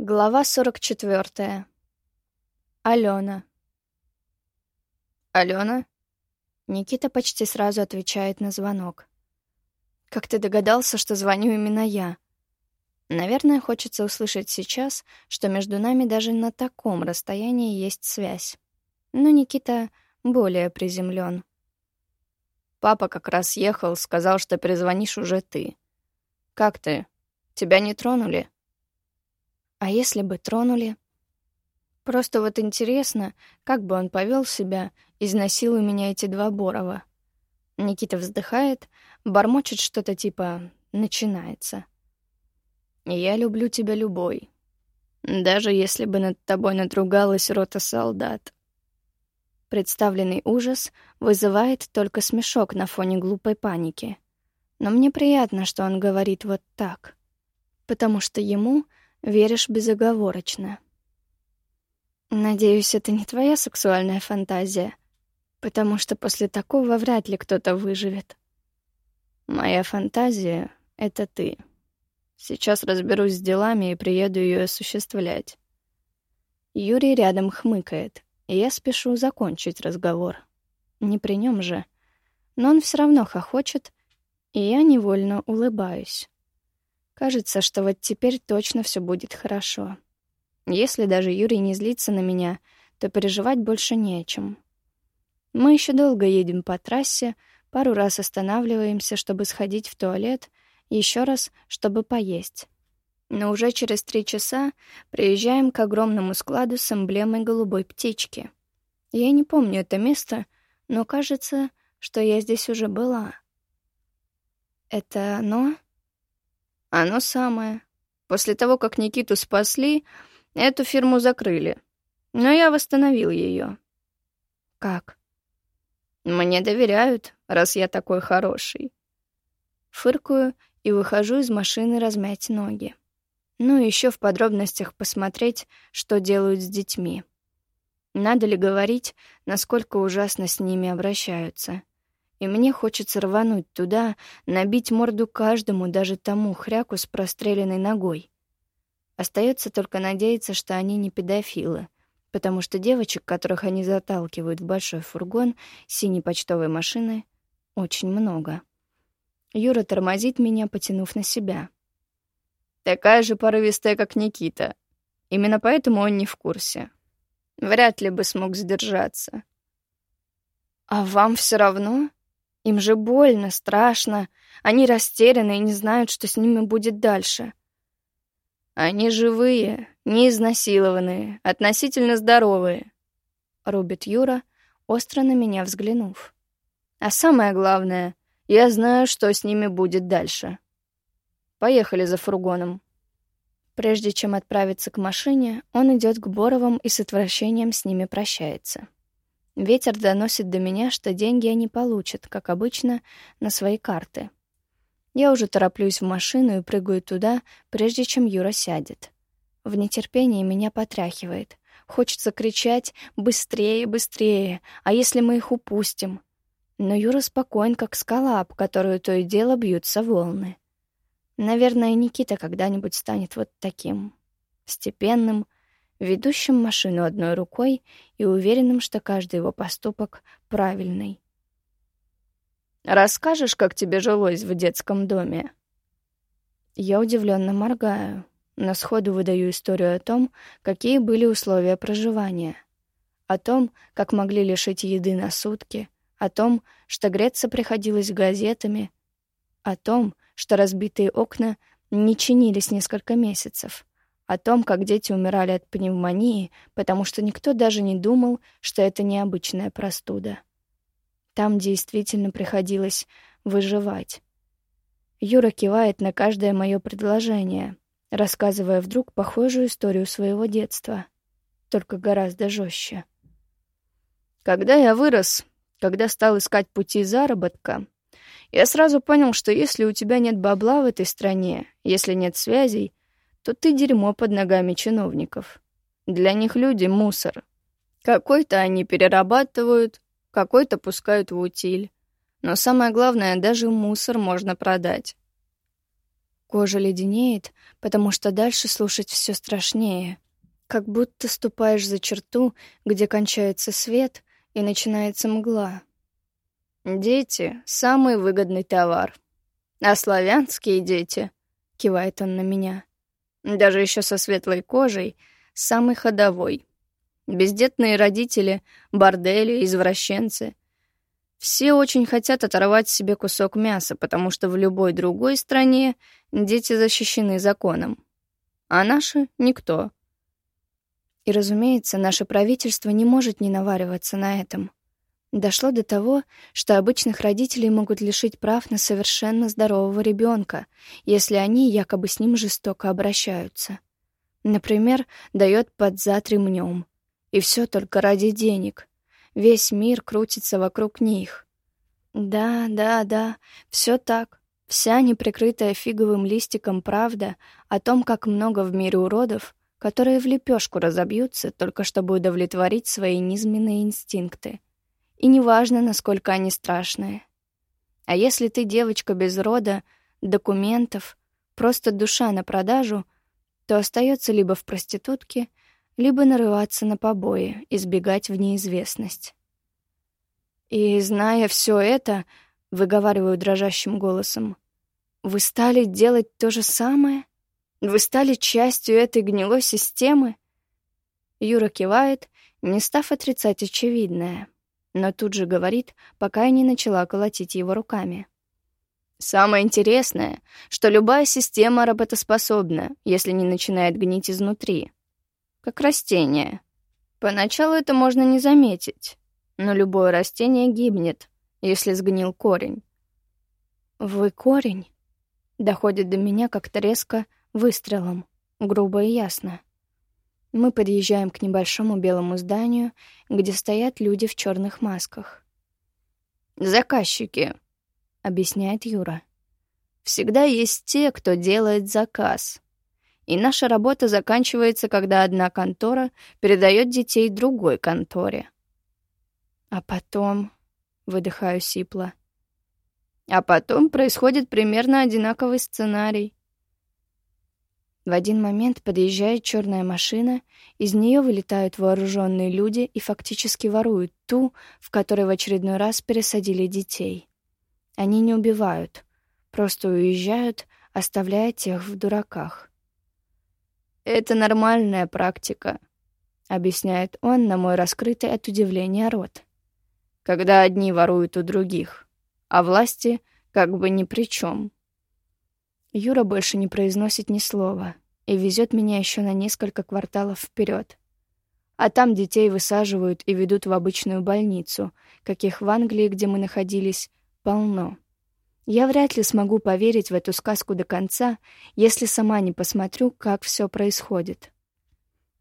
Глава 44. Алена. Алена? Никита почти сразу отвечает на звонок. Как ты догадался, что звоню именно я? Наверное, хочется услышать сейчас, что между нами даже на таком расстоянии есть связь. Но Никита более приземлен. Папа как раз ехал, сказал, что перезвонишь уже ты. Как ты? Тебя не тронули? А если бы тронули? Просто вот интересно, как бы он повел себя, изнасилуя меня эти два Борова. Никита вздыхает, бормочет что-то типа «начинается». «Я люблю тебя любой, даже если бы над тобой надругалась рота солдат». Представленный ужас вызывает только смешок на фоне глупой паники. Но мне приятно, что он говорит вот так, потому что ему — веришь безоговорочно. Надеюсь, это не твоя сексуальная фантазия, потому что после такого вряд ли кто-то выживет. Моя фантазия — это ты. Сейчас разберусь с делами и приеду ее осуществлять. Юрий рядом хмыкает, и я спешу закончить разговор. Не при нем же. Но он все равно хохочет, и я невольно улыбаюсь. Кажется, что вот теперь точно все будет хорошо. Если даже Юрий не злится на меня, то переживать больше не о чем. Мы еще долго едем по трассе, пару раз останавливаемся, чтобы сходить в туалет, еще раз, чтобы поесть. Но уже через три часа приезжаем к огромному складу с эмблемой голубой птички. Я не помню это место, но кажется, что я здесь уже была. Это оно? Оно самое. После того, как Никиту спасли, эту фирму закрыли. Но я восстановил ее. Как? Мне доверяют, раз я такой хороший. Фыркую и выхожу из машины размять ноги. Ну и еще в подробностях посмотреть, что делают с детьми. Надо ли говорить, насколько ужасно с ними обращаются и мне хочется рвануть туда, набить морду каждому, даже тому хряку с простреленной ногой. Остается только надеяться, что они не педофилы, потому что девочек, которых они заталкивают в большой фургон синей почтовой машины, очень много. Юра тормозит меня, потянув на себя. Такая же порывистая, как Никита. Именно поэтому он не в курсе. Вряд ли бы смог сдержаться. «А вам все равно?» Им же больно, страшно. Они растеряны и не знают, что с ними будет дальше. Они живые, не изнасилованные, относительно здоровые. Рубит Юра, остро на меня взглянув. А самое главное, я знаю, что с ними будет дальше. Поехали за фургоном. Прежде чем отправиться к машине, он идет к Боровым и с отвращением с ними прощается. Ветер доносит до меня, что деньги они получат, как обычно, на свои карты. Я уже тороплюсь в машину и прыгаю туда, прежде чем Юра сядет. В нетерпении меня потряхивает. Хочется кричать «Быстрее, быстрее! А если мы их упустим?» Но Юра спокоен, как скала, об которую то и дело бьются волны. Наверное, Никита когда-нибудь станет вот таким. Степенным, ведущим машину одной рукой и уверенным, что каждый его поступок правильный. «Расскажешь, как тебе жилось в детском доме?» Я удивленно моргаю, но сходу выдаю историю о том, какие были условия проживания, о том, как могли лишить еды на сутки, о том, что греться приходилось газетами, о том, что разбитые окна не чинились несколько месяцев, о том, как дети умирали от пневмонии, потому что никто даже не думал, что это необычная простуда. Там действительно приходилось выживать. Юра кивает на каждое мое предложение, рассказывая вдруг похожую историю своего детства, только гораздо жестче. Когда я вырос, когда стал искать пути заработка, я сразу понял, что если у тебя нет бабла в этой стране, если нет связей, то ты дерьмо под ногами чиновников. Для них люди — мусор. Какой-то они перерабатывают, какой-то пускают в утиль. Но самое главное, даже мусор можно продать. Кожа леденеет, потому что дальше слушать все страшнее. Как будто ступаешь за черту, где кончается свет и начинается мгла. «Дети — самый выгодный товар. А славянские дети», — кивает он на меня, даже еще со светлой кожей, самый ходовой. Бездетные родители, бордели, извращенцы. Все очень хотят оторвать себе кусок мяса, потому что в любой другой стране дети защищены законом. А наши — никто. И, разумеется, наше правительство не может не навариваться на этом. Дошло до того, что обычных родителей могут лишить прав на совершенно здорового ребенка, если они якобы с ним жестоко обращаются. Например, дает под зад ремнем. И все только ради денег. Весь мир крутится вокруг них. Да, да, да, все так. Вся неприкрытая фиговым листиком правда о том, как много в мире уродов, которые в лепешку разобьются, только чтобы удовлетворить свои низменные инстинкты. И неважно, насколько они страшные. А если ты девочка без рода, документов, просто душа на продажу, то остается либо в проститутке, либо нарываться на побои, избегать в неизвестность. И, зная все это, выговариваю дрожащим голосом, вы стали делать то же самое? Вы стали частью этой гнилой системы? Юра кивает, не став отрицать очевидное, но тут же говорит, пока я не начала колотить его руками. Самое интересное, что любая система работоспособна, если не начинает гнить изнутри. Как растение. Поначалу это можно не заметить, но любое растение гибнет, если сгнил корень. «Вы корень?» Доходит до меня как-то резко выстрелом, грубо и ясно. Мы подъезжаем к небольшому белому зданию, где стоят люди в черных масках. «Заказчики», — объясняет Юра. «Всегда есть те, кто делает заказ. И наша работа заканчивается, когда одна контора передает детей другой конторе. А потом... Выдыхаю сипло. А потом происходит примерно одинаковый сценарий. В один момент подъезжает черная машина, из нее вылетают вооруженные люди и фактически воруют ту, в которой в очередной раз пересадили детей. Они не убивают, просто уезжают, оставляя тех в дураках. «Это нормальная практика», — объясняет он на мой раскрытый от удивления рот когда одни воруют у других, а власти как бы ни при чем. Юра больше не произносит ни слова и везет меня еще на несколько кварталов вперед. А там детей высаживают и ведут в обычную больницу, каких в Англии, где мы находились, полно. Я вряд ли смогу поверить в эту сказку до конца, если сама не посмотрю, как все происходит.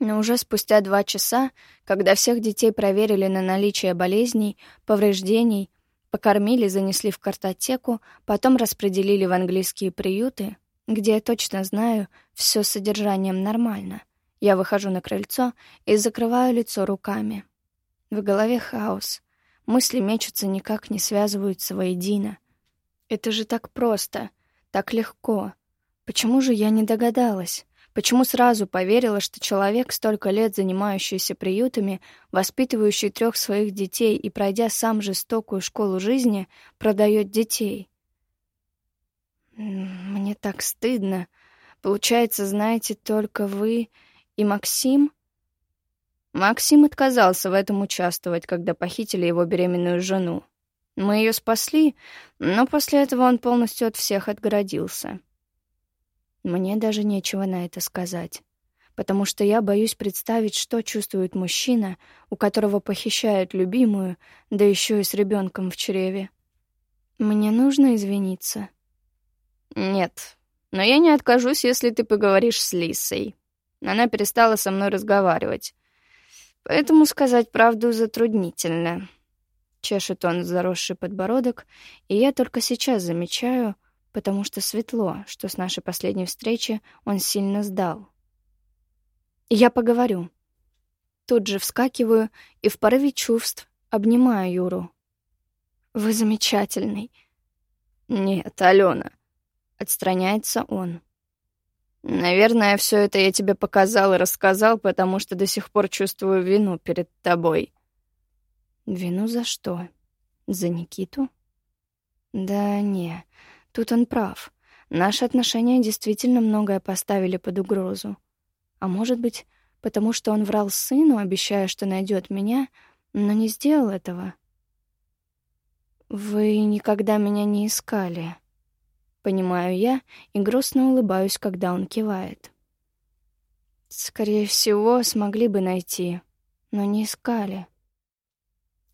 Но уже спустя два часа, когда всех детей проверили на наличие болезней, повреждений, покормили, занесли в картотеку, потом распределили в английские приюты, где я точно знаю, все с содержанием нормально. Я выхожу на крыльцо и закрываю лицо руками. В голове хаос. Мысли мечутся, никак не связываются воедино. Это же так просто, так легко. Почему же я не догадалась? Почему сразу поверила, что человек, столько лет занимающийся приютами, воспитывающий трех своих детей и пройдя сам жестокую школу жизни, продает детей? Мне так стыдно. Получается, знаете только вы и Максим? Максим отказался в этом участвовать, когда похитили его беременную жену. Мы ее спасли, но после этого он полностью от всех отгородился. Мне даже нечего на это сказать, потому что я боюсь представить, что чувствует мужчина, у которого похищают любимую, да еще и с ребенком в чреве. Мне нужно извиниться. Нет, но я не откажусь, если ты поговоришь с Лисой. Она перестала со мной разговаривать. Поэтому сказать правду затруднительно. Чешет он заросший подбородок, и я только сейчас замечаю, потому что светло, что с нашей последней встречи он сильно сдал. Я поговорю. Тут же вскакиваю и в порыве чувств обнимаю Юру. Вы замечательный. Нет, Алена, Отстраняется он. Наверное, все это я тебе показал и рассказал, потому что до сих пор чувствую вину перед тобой. Вину за что? За Никиту? Да не, тут он прав. Наши отношения действительно многое поставили под угрозу. А может быть, потому что он врал сыну, обещая, что найдет меня, но не сделал этого. Вы никогда меня не искали. Понимаю я и грустно улыбаюсь, когда он кивает. Скорее всего, смогли бы найти, но не искали.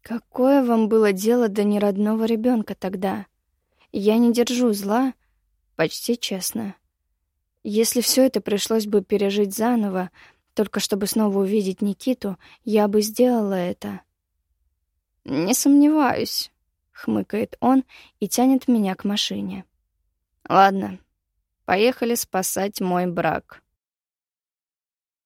Какое вам было дело до неродного ребенка тогда? Я не держу зла, почти честно. Если все это пришлось бы пережить заново, только чтобы снова увидеть Никиту, я бы сделала это. Не сомневаюсь, хмыкает он и тянет меня к машине. Ладно, поехали спасать мой брак.